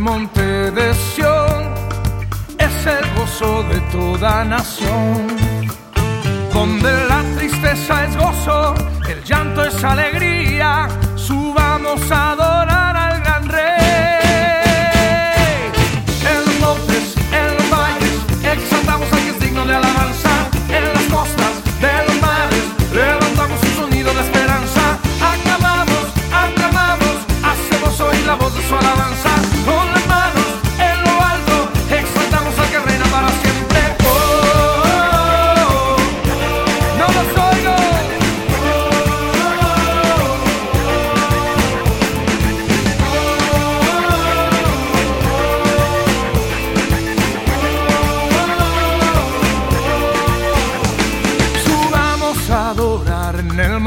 monte de Sión es el gozo de toda nación. Donde la tristeza es gozo, el llanto es alegría, subamos a adorar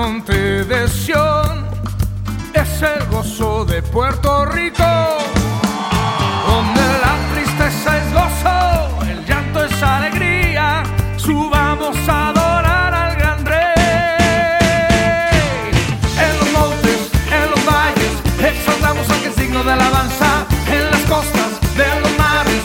monte de Sión. Es el gozo de Puerto Rico. Donde la tristeza es gozo, el llanto es alegría. Subamos a adorar al gran rey. En los montes, en los valles, exaltamos al que es digno de alabanza. En las costas de los mares,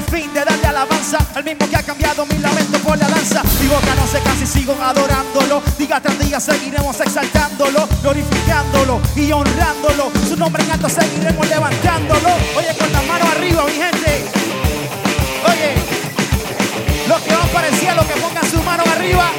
el fin de darle alabanza Al mismo que ha cambiado mi lamento por la danza. Mi boca no se cansa y sigo adorándolo. Día tras día seguiremos exaltándolo Glorificándolo y honrándolo. Su nombre en alto seguiremos levantándolo. Oye, con la mano arriba, mi gente. Oye, los que van para el cielo que pongan su mano arriba